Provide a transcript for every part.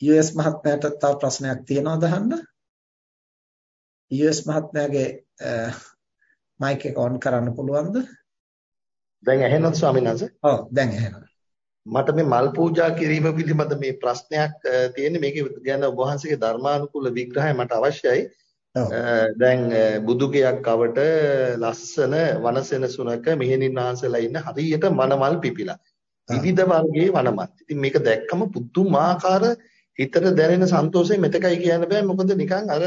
යූඑස් මහත්මයාට තව ප්‍රශ්නයක් තියෙනවද අහන්න? යූඑස් මහත්මයාගේ මයික් එක ඔන් කරන්න පුළුවන්ද? දැන් ඇහෙනවද ස්වාමීන් වහන්සේ? ඔව් දැන් ඇහෙනවා. මට මේ මල් පූජා කිරීම පිළිබඳ මේ ප්‍රශ්නයක් තියෙන්නේ මේකේ ගැන ඔබ වහන්සේගේ ධර්මානුකූල විග්‍රහය මට අවශ්‍යයි. දැන් බුදුගයක් කවට ලස්සන වනසෙන සුනක මෙහෙණින් වහන්සේලා ඉන්න හරියට මනමල් පිපිලා. විවිධ වර්ගයේ වනමත්. ඉතින් මේක දැක්කම පුදුමාකාර හිතට දැනෙන සන්තෝෂය මෙතකයි කියන්න බෑ. මොකද නිකන් අර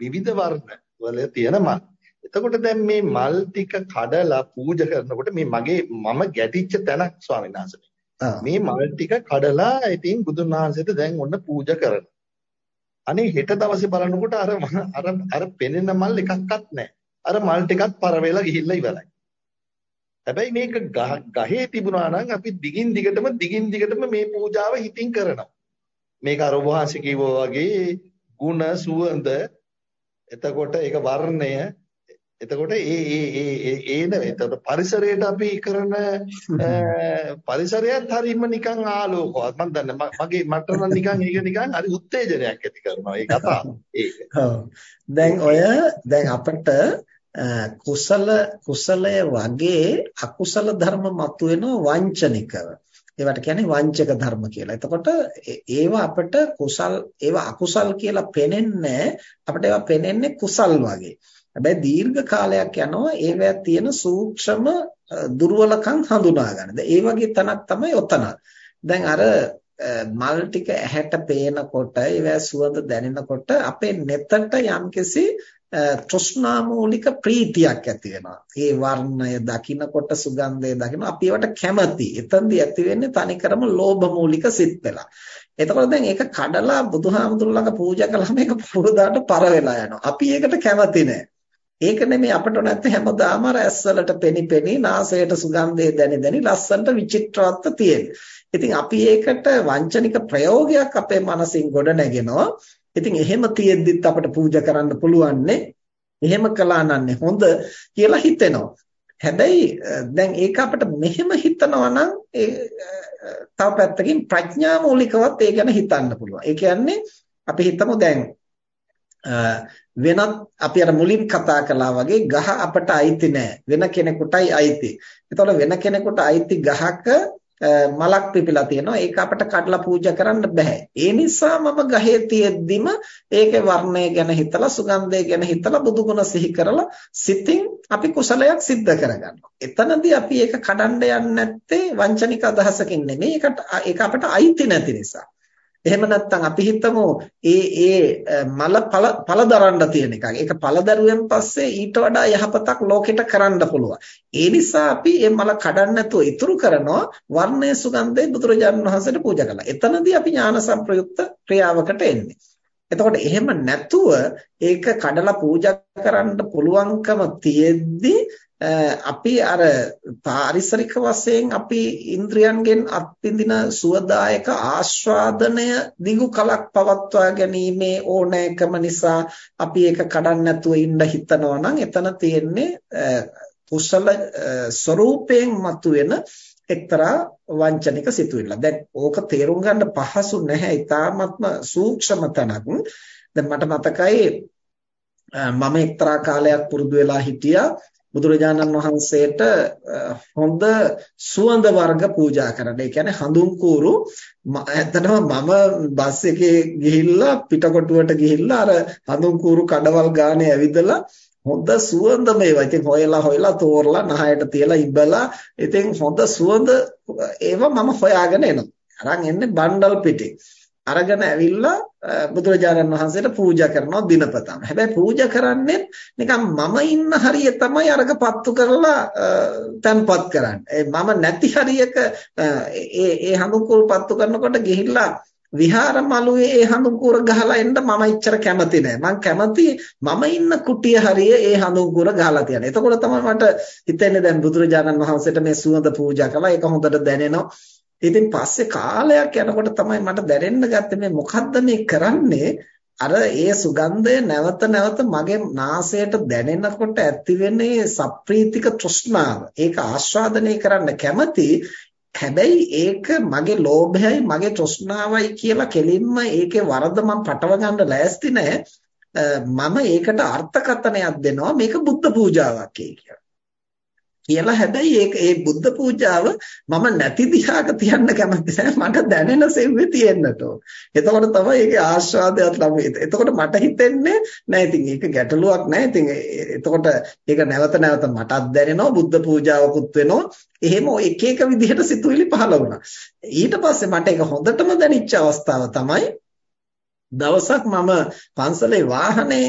විවිධ වර්ණ වල තියෙන මල්. එතකොට දැන් මේ මල් ටික කඩලා පූජා කරනකොට මේ මගේ මම ගැටිච්ච තැනක් ස්වාමීන් වහන්සේ. මේ මල් ටික කඩලා ඉතින් බුදුන් වහන්සේට දැන් ඔන්න පූජා කරනවා. අනේ හෙට දවසේ බලනකොට අර අර අර පෙනෙන මල් එකක්වත් නැහැ. අර මල් ටිකත් පර වෙලා ගිහිල්ලා ඉවරයි. හැබැයි මේක ගහේ තිබුණා නම් අපි දිගින් දිගටම දිගින් දිගටම මේ පූජාව හිතින් කරනවා. මේක අර වහන්සේ කිව්වා වගේ ಗುಣ සුවඳ එතකොට ඒක වර්ණය එතකොට ඒ ඒ ඒ ඒන එතකොට පරිසරයට අපි කරන පරිසරයත් හරීම නිකන් ආලෝකවත්. මම දන්නේ මගේ මට නම් නිකන් ඒක නිකන් හරි උත්තේජනයක් ඇති කරනවා. ඒ කතාව. ඒක. දැන් ඔය දැන් අපිට කුසල කුසලය වගේ අකුසල ධර්ම මතුවෙනවා වංචනිකව. ඒවට කියන්නේ වංචක ධර්ම කියලා. එතකොට ඒවා අපිට කුසල් ඒවා අකුසල් කියලා පෙනෙන්නේ අපිට ඒවා පෙනෙන්නේ කුසල් වගේ. හැබැයි දීර්ඝ කාලයක් යනවා ඒවැය තියෙන සූක්ෂම දුර්වලකම් හඳුනා ගන්න. ඒ වගේ තැනක් තමයි ඔතන. දැන් අර මල් ටික ඇහැට පේනකොට ඒවැ සුවඳ දැනෙනකොට අපේ නෙතට යම්කිසි තෘෂ්ණා මූලික ප්‍රීතියක් ඇති වෙනවා. ඒ වර්ණය දකිනකොට සුගන්ධය දකින අපි ඒවට කැමති. එතෙන්දී ඇති වෙන්නේ තනිකරම ලෝභ මූලික සිත් වෙලා. එතකොට දැන් ඒක කඩලා බුදුහාමුදුරුවෝ ළඟ පූජා කළාම ඒක පුරුදාට පර වෙලා යනවා. අපි ඒකට කැමති නෑ. ඒක නෙමෙයි අපට නැත්te හැමදාම අර ඇස්වලට පෙනි පෙනි නාසයට සුගන්ධය දැනි දැනි ලස්සනට විචිත්‍රවත්ව තියෙන. ඉතින් අපි ඒකට වංචනික ප්‍රයෝගයක් අපේ මනසින් ගොඩ නැගෙනවා. ඉතින් එහෙම තියෙද්දිත් අපට පූජා කරන්න පුළුවන්නේ එහෙම කළා නන්නේ හොඳ කියලා හිතෙනවා. හැබැයි දැන් ඒක අපිට මෙහෙම හිතනවා නම් ඒ තව පැත්තකින් ප්‍රඥා මූලිකවත් ඒ ගැන හිතන්න පුළුවන්. ඒ කියන්නේ අපි හිතමු දැන් වෙනත් අපි අර මුලින් කතා කළා වගේ ගහ අපට අයිති නෑ වෙන කෙනෙකුටයි අයිති. ඒතකොට වෙන කෙනෙකුට අයිති ගහක මලක් පිපිලා තියෙනවා. ඒක අපිට කඩලා පූජා කරන්න බෑ ඒ නිසා මම ගහේ තියෙද්දිම ඒකේ වර්ණය ගැන හිතලා සුගන්ධය ගැන හිතලා බුදුගුණ සිහි කරලා සිතින් අපි කුසලයක් සිද්ධ කරගන්නවා. එතනදී අපි ඒක කඩන්න යන්නේ නැත්තේ වංචනික අදහසකින් නෙමෙයි. ඒකට ඒක අපිට අයිති නැති නිසා. එහෙම නැත්නම් අපි හිතමු ඒ ඒ මල පළ දරන්න තියෙන එකක්. ඒක පළ දරුවෙන් පස්සේ ඊට වඩා යහපතක් ලෝකෙට කරන්න පුළුවන්. ඒ නිසා අපි මේ මල කඩන්න නැතුව ඉතුරු කරනවා වර්ණයේ සුගන්ධයේ බුදුරජාණන් වහන්සේට පූජා කළා. එතනදී අපි ඥාන සංප්‍රයුක්ත ක්‍රියාවකට එන්නේ. එතකොට එහෙම නැතුව ඒක කඩලා පූජා කරන්න පුළුවන්කම තියෙද්දි අපි අර පාරිසරික වශයෙන් අපි ඉන්ද්‍රයන්ගෙන් අත්විඳින සුවදායක ආස්වාදනය දිගු කලක් පවත්වා ගැනීමේ ඕනෑකම නිසා අපි ඒක කඩන්න නැතුව ඉන්න හිතනවා නම් එතන තියෙන්නේ කුසල ස්වરૂපයෙන් මතුවෙන එක්තරා වංචනික සිතුවිල්ල. දැන් ඕක තේරුම් ගන්න පහසු නැහැ. ඊටාත්ම සූක්ෂම තැනක්. දැන් මට මතකයි මම එක්තරා කාලයක් පුරුදු වෙලා හිටියා බුදුරජාණන් වහන්සේට හොඳ සුවඳ වර්ග පූජා කරන්න. ඒ කියන්නේ හඳුන් කూరు ඇත්තටම මම බස් එකේ ගිහිල්ලා පිටකොටුවට ගිහිල්ලා අර හඳුන් කూరు කඩවල් ගානේ ඇවිදලා හොඳ සුවඳ මේවා. ඉතින් හොයලා හොයලා තෝරලා නහයට තියලා ඉබලා ඉතින් හොඳ සුවඳ ඒවා මම හොයාගෙන එනවා. අරන් එන්නේ බණ්ඩල් පිටේ. අරගෙන ඇවිල්ලා බුදුරජාණන් වහන්සේට පූජා කරනවා දිනපතාම. හැබැයි පූජා කරන්නේ නිකන් මම ඉන්න හරිය තමයි අරක පත්තු කරලා තැන්පත් කරන්නේ. මම නැති හරියක ඒ ඒ හඳුන්කුරු පත්තු කරනකොට ගිහිල්ලා විහාර මළුවේ ඒ හඳුන්කුර ගහලා එන්න මම ඉච්චර කැමති නෑ. මං කැමති මම ඉන්න කුටිය හරිය ඒ හඳුන්කුර ගහලා තියන්න. එතකොට තමයි මට හිතෙන්නේ දැන් බුදුරජාණන් වහන්සේට මේ සුවඳ පූජා කළා. ඒක හොඳට දැනෙනවා. ඉතින් පස්සේ කාලයක් යනකොට තමයි මට දැනෙන්න ගත්තේ මේ මොකද්ද මේ කරන්නේ අර ඒ සුගන්ධය නැවත නැවත මගේ නාසයට දැනෙනකොට ඇතිවෙන්නේ සප්‍රීතික තෘෂ්ණාව ඒක ආස්වාදනය කරන්න කැමති හැබැයි ඒක මගේ ලෝභයයි මගේ තෘෂ්ණාවයි කියලා කෙලින්ම ඒකේ වරද මම පටව ගන්න ලෑස්ති නැහැ. මම ඒකට අර්ථකථනයක් දෙනවා මේක බුද්ධ පූජාවක් කියලා. කියලා හැබැයි ඒක ඒ බුද්ධ පූජාව මම නැති දිහාක තියන්න කැමති නැහැ මට දැනෙන සෙව්වේ තියෙන්නට ඕන. එතකොට තමයි ඒකේ ආස්වාදයක් ලැබෙන්නේ. එතකොට මට හිතෙන්නේ නෑ ඉතින් ඒක ගැටලුවක් නෑ. ඉතින් එතකොට ඒක නැවත නැවත මටත් දැනෙනවා බුද්ධ පූජාවකුත් වෙනවා. එහෙම එක එක විදිහට සිතුවිලි පහළ වුණා. ඊට පස්සේ මට ඒක හොඳටම දැනෙච්ච අවස්ථාව තමයි දවසක් මම පන්සලේ වාහනේ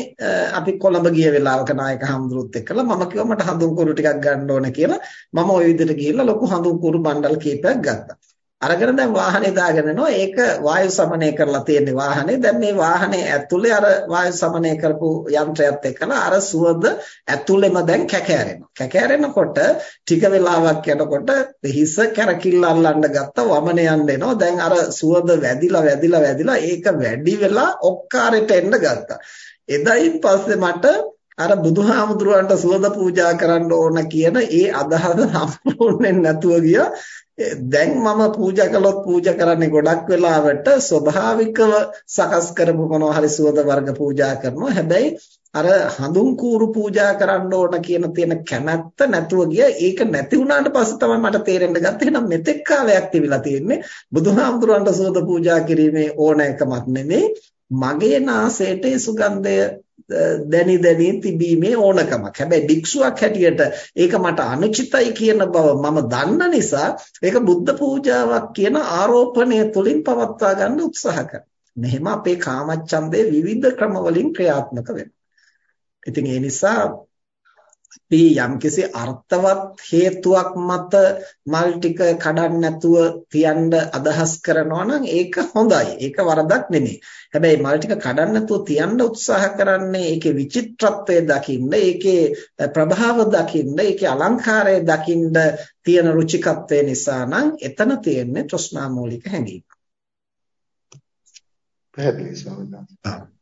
අපි කොළඹ ගිය වෙලාවක නායක හඳුරුත් එක්කලා මම කිව්වා මට හඳුන් කුරු ටිකක් ගන්න ඕන කියලා මම ওই විදිහට ගිහිල්ලා ලොකු හඳුන් කුරු බණ්ඩල් කීපයක් ගත්තා. අරගෙන දැන් වාහනේ දාගෙන යනවා. ඒක වායු සමනය කරලා තියෙන වාහනේ. දැන් මේ වාහනේ ඇතුලේ අර වායු සමනය කරපු යන්ත්‍රයත් එක්කලා අර සුවඳ ඇතුලේම දැන් කැකෑරෙනවා. කැකෑරෙනකොට ටික වෙලාවක් යනකොට හිස කැරකිල්ල අල්ලන්න ගත්ත වමන යන්න එනවා. දැන් අර සුවඳ වැදිලා වැදිලා වැදිලා ඒක වැඩි වෙලා ඔක්කාරෙට එන්න ගත්තා. එදයින් පස්සේ මට අර බුදුහාමුදුරුවන්ට සුවඳ පූජා කරන්න ඕන කියන ඒ අදහස සම්පූර්ණයෙන් නැතුව ගියා. දැන් මම පූජා කළොත් පූජා කරන්නේ ගොඩක් වෙලාවට ස්වභාවිකව සකස් කරපු මොනවා හරි සුවඳ වර්ග පූජා කරනවා. හැබැයි අර හඳුන් කූරු පූජා කරන්න ඕන කියන තියෙන කැමැත්ත නැතුව ගිය. ඒක නැති වුණාට පස්සේ තමයි මට තේරෙන්න ගත්තේ. එහෙනම් මෙතෙක් කාලයක් තිබිලා තියෙන්නේ බුදුහාමුදුරන්ට සුවඳ පූජා කිරීමේ ඕනෑකමක් නෙමෙයි. මගේ නාසයට සුගන්ධය දැනි දැනි තිබීමේ ඕනකමක්. හැබැයි භික්ෂුවක් හැටියට ඒක මට අනුචිතයි කියන බව මම දන්න නිසා ඒක බුද්ධ පූජාවක් කියන ආරෝපණය තුලින් පවත්වා ගන්න උත්සාහ කරනවා. මෙහෙම අපේ කාමච්ඡන්දේ විවිධ ක්‍රම වලින් ක්‍රියාත්මක වෙනවා. ඉතින් ඒ නිසා අපි යම්කිසි අර්ථවත් හේතුවක් මත මල් ටික කඩන්න නැතුව තියන්න අදහස් කරනවා නම් ඒක හොඳයි. ඒක වරදක් නෙමෙයි. හැබැයි මල් ටික කඩන්න නැතුව තියන්න උත්සාහ කරන්නේ ඒකේ විචිත්‍රත්වය දකින්න, ඒකේ ප්‍රභාව දකින්න, ඒකේ අලංකාරය දකින්න තියෙන රුචිකත්වය නිසා නම් එතන තියෙන්නේ තෘෂ්ණා මූලික හැඟීම. පැහැදිලි ස්වාමීන් වහන්සේ.